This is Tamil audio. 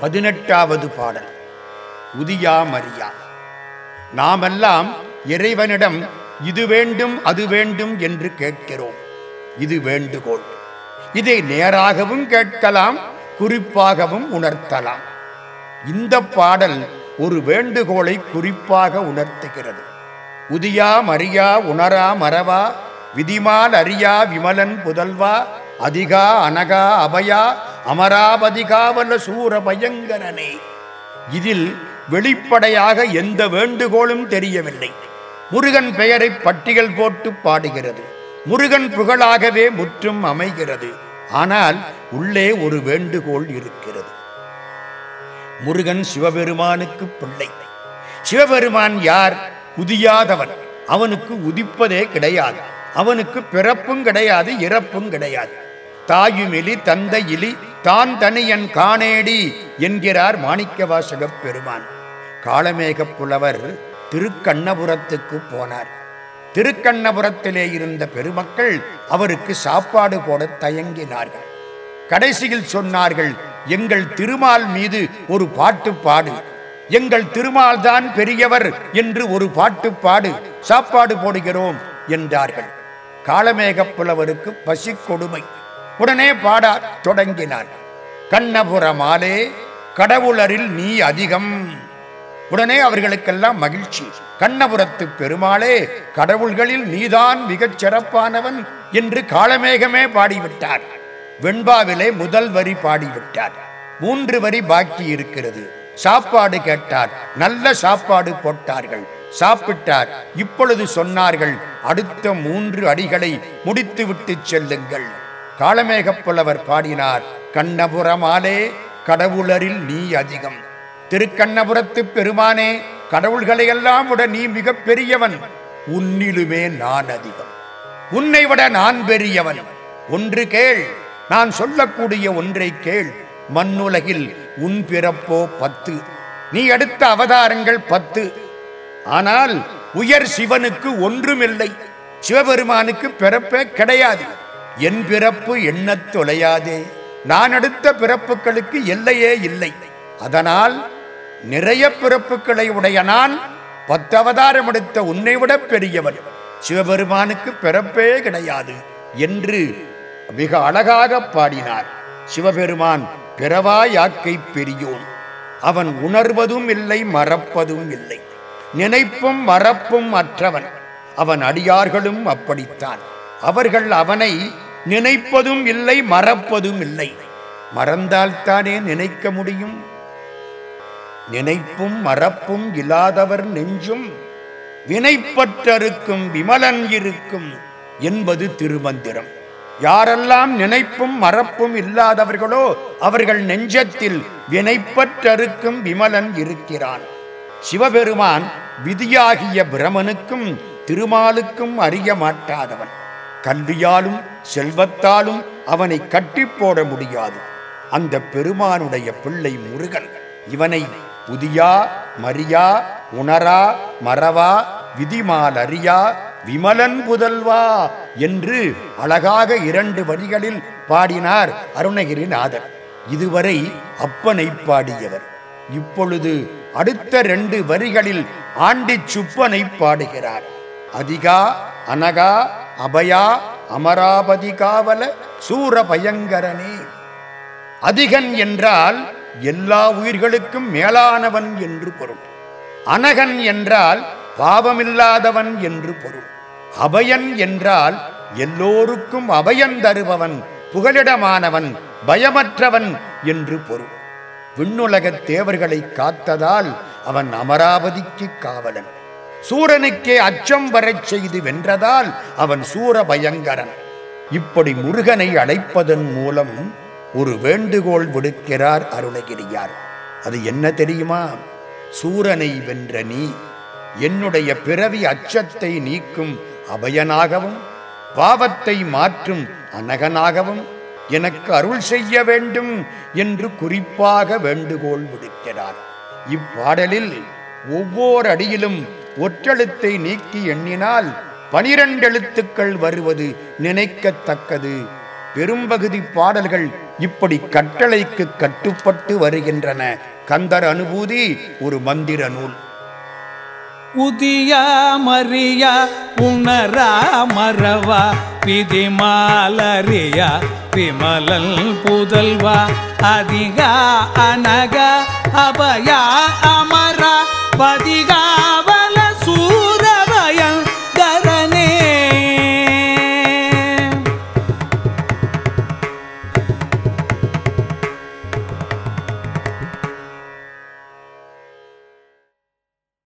பதினெட்டாவது பாடல். உதியா மரியா. நாமெல்லாம் இறைவனிடம் இது வேண்டும் அது வேண்டும் என்று கேட்கிறோம். இது வேண்டுகோள். இதை நேராகவும் கேட்கலாம் குறிப்பாகவும் உணர்த்தலாம். இந்த பாடல் ஒரு வேண்டுகோளை குறிப்பாக உணர்த்துகிறது. உதியா மரியா உணரா மறவா விதிமால் அறியா விமலன் புதல்வா அதிகா அனகா அபயா அமராபதிகாவல சூர பயங்கரனே. இதில் வெளிப்படையாக எந்த வேண்டுகோளும் தெரியவில்லை. முருகன் பெயரை பட்டியல் போட்டு பாடுகிறது. முருகன் புகழாகவே முற்றும் அமைகிறது. ஆனால் உள்ளே ஒரு வேண்டுகோள் இருக்கிறது. முருகன் சிவபெருமானுக்கு பிள்ளை. சிவபெருமான் யார்? உதியாதவன். அவனுக்கு உதிப்பதே கிடையாது. அவனுக்கு பிறப்பும் கிடையாது இறப்பும் கிடையாது. தாயுமெலி தந்தை இலி தான் தனியன் காணேடி என்கிறார் மாணிக்கவாசகப் பெருமான். காளமேகப் புலவர் திருக்கண்ணபுரத்துக்கு போனார். திருக்கண்ணபுரத்திலே இருந்த பெருமக்கள் அவருக்கு சாப்பாடு போட தயங்கினார்கள். கடைசியில் சொன்னார்கள் எங்கள் திருமால் மீது ஒரு பாட்டு பாடு. எங்கள் திருமால் தான் பெரியவர் என்று ஒரு பாட்டு பாடு. சாப்பாடு போடுகிறோம் என்றார்கள். காளமேகப் புலவருக்கு பசி கொடுமை. உடனே பாடா தொடங்கினார். கண்ணபுரமாலே கடவுளரில் நீ அதிகம். உடனே அவர்களுக்கெல்லாம் மகிழ்ச்சி. கண்ணபுரத்து பெருமாளே கடவுள்களில் நீதான் மிகச் சிறப்பானவன் என்று காளமேகமே பாடிவிட்டார். வெண்பாவிலே முதல் வரி பாடிவிட்டார். மூன்று வரி பாக்கி இருக்கிறது. சாப்பாடு கேட்டார். நல்ல சாப்பாடு போட்டார்கள். சாப்பிட்டார். இப்பொழுது சொன்னார்கள் அடுத்த மூன்று அடிகளை முடித்துவிட்டு செல்லுங்கள். காளமேகப் புலவர் பாடினார் கண்ணபுரமாலே கடவுளரில் நீ அதிகம். திருக்கண்ணபுரத்து பெருமானே கடவுள்களை எல்லாம் விட நீ மிக பெரியவன். உன்னிலுமே நான் அதிகம். உன்னை விட நான் பெரியவன். ஒன்று கேள். நான் சொல்லக்கூடிய ஒன்றை கேள். மண்ணுலகில் உன் பிறப்போ பத்து. நீ எடுத்த அவதாரங்கள் பத்து. ஆனால் உயர் சிவனுக்கு ஒன்றுமில்லை. சிவபெருமானுக்கு பிறப்பே கிடையாது. என் பிறப்பு எண்ணத் தொலையாதே. நான் அடுத்த பிறப்புகளுக்கு எல்லையே இல்லை. அதனால் நிறைய பிறப்புகளை உடைய நான் பத்து அவதாரம் எடுத்த உன்னை விட பெரியவன். சிவபெருமானுக்கு பிறப்பே கிடையாது என்று மிக அழகாக பாடினார். சிவபெருமான் பிறவா யாக்கை பெரியோன். அவன் உணர்வதும் இல்லை மறப்பதும் இல்லை. நினைப்பும் மறப்பும் அற்றவன். அவன் அடியார்களும் அப்படித்தான். அவர்கள் அவனை நினைப்பதும் இல்லை மறப்பதும் இல்லை. மறந்தால்தானே நினைக்க முடியும்? நினைப்பும் மறப்பும் இல்லாதவர் நெஞ்சும் வினைப்பற்றருக்கும் விமலன் இருக்கும் என்பது திருமந்திரம். யாரெல்லாம் நினைப்பும் மறப்பும் இல்லாதவர்களோ அவர்கள் நெஞ்சத்தில் வினைப்பற்றருக்கும் விமலன் இருக்கிறான். சிவபெருமான் விதியாகிய பிரமனுக்கும் திருமாலுக்கும் அறிய மாட்டாதவன். கல்வியாலும் செல்வத்தாலும் அவனை கட்டி போட முடியாது. அந்த பெருமானுடைய பிள்ளை முருகன். இவனை புதியா மரியா உணரா மறவா விதிமால் அறியா விமலன் புதல்வா என்று அழகாக இரண்டு வரிகளில் பாடினார் அருணகிரிநாதர். இதுவரை அப்பனை பாடியவர். இப்பொழுது அடுத்த ரெண்டு வரிகளில் ஆண்டி சுப்பனை பாடுகிறார். அதிகா அனகா அபயா அமராபதி காவல சூர பயங்கரனே. அதிகன் என்றால் எல்லா உயிர்களுக்கும் மேலானவன் என்று பொருள். அனகன் என்றால் பாவமில்லாதவன் என்று பொருள். அபயன் என்றால் எல்லோருக்கும் அபயன் தருபவன் புகலிடமானவன் பயமற்றவன் என்று பொருள். விண்ணுலகத் தேவர்களை காத்ததால் அவன் அமராவதிக்கு காவலன். சூரனுக்கே அச்சம் வரச் செய்து வென்றதால் அவன் சூர பயங்கரன் இப்படி முருகனை அழைப்பதன் மூலம் ஒரு வேண்டுகோள் விடுக்கிறார் அருணகிரியார். அது என்ன தெரியுமா? சூரனை வென்ற நீ என்னுடைய பிறவி அச்சத்தை நீக்கும் அபயனாகவும் பாவத்தை மாற்றும் அனகனாகவும் எனக்கு அருள் செய்ய வேண்டும் என்று குறிப்பாக வேண்டுகோள் விடுக்கிறார். இப்பாடலில் ஒவ்வொரு அடியிலும் ஒற்றெழுத்தை நீக்கி எண்ணினால் பனிரெண்டு எழுத்துக்கள் வருவது நினைக்கத்தக்கது. பெரும்பகுதி பாடல்கள் இப்படி கட்டளைக்கு கட்டுப்பட்டு வருகின்றன. கந்தர் அனுபூதி ஒரு மந்திர நூல். உதியா மரியா உணரா மறவா விதிமாலரியா விமலல் புதல்வா அதிகா அனக அபயா அமரா பதிக